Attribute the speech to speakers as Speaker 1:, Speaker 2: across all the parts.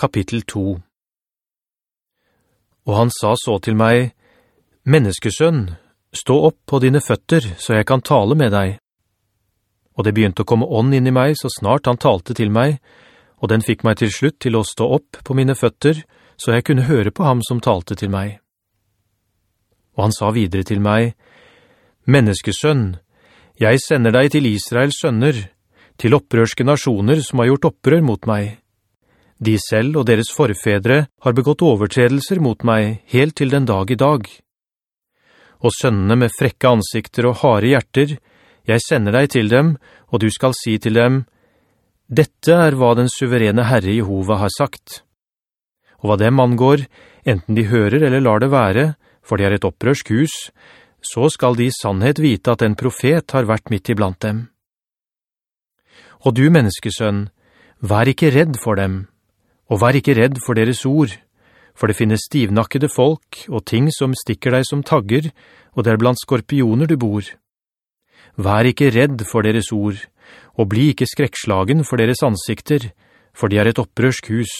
Speaker 1: Kapittel 2 Og han sa så til meg, «Menneskesønn, stå opp på dine føtter, så jeg kan tale med deg.» Og det begynte å komme ånd inn i meg så snart han talte til meg, og den fikk meg til slutt til å stå opp på mine føtter, så jeg kunne høre på ham som talte til meg. Og han sa videre til meg, «Menneskesønn, jeg sender deg til Israels sønner, til opprørske nasjoner som har gjort opprør mot meg. De selv og deres forfedre har begått overtredelser mot meg helt til den dag i dag. Og sønnene med frekke ansikter og harde hjerter, jeg sender deg til dem, og du skal si til dem, «Dette er hva den suverene Herre Jehova har sagt.» Og hva dem angår, enten de hører eller lar det være, for de er et opprørsk hus, så skal de i sannhet vite at en profet har vært midt iblant dem. Og du, menneskesønn, vær ikke redd for dem, og vær ikke redd for deres ord, for det finnes stivnakkede folk og ting som stikker deg som tagger, og det er blant skorpioner du bor. Vær ikke redd for deres ord, og bli ikke skrekslagen for deres ansikter, for de er et opprørsk hus.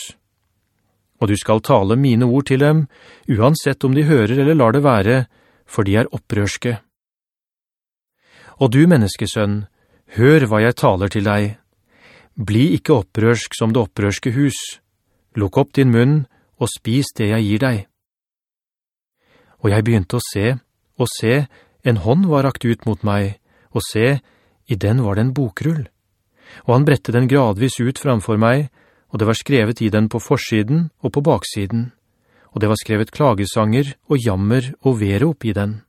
Speaker 1: Og du skal tale mine ord til dem, uansett om de hører eller lar det være, for de er opprørske. Og du, menneskesønn, hør hva jeg taler til deg. Bli ikke opprørsk som det opprørske hus. Lukk opp din munn, og spis det jeg gir deg. Og jeg begynte å se, og se, en hånd var rakt ut mot meg, og se, i den var det en bokrull. Og han brette den gradvis ut framfor meg, og det var skrevet i den på forsiden og på baksiden og det var skrevet klagesanger og jammer og verop i den.